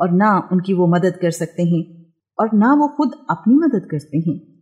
और ना उनकी वो मदद कर सकते हैं और ना वो खुद अपनी मदद करते हैं।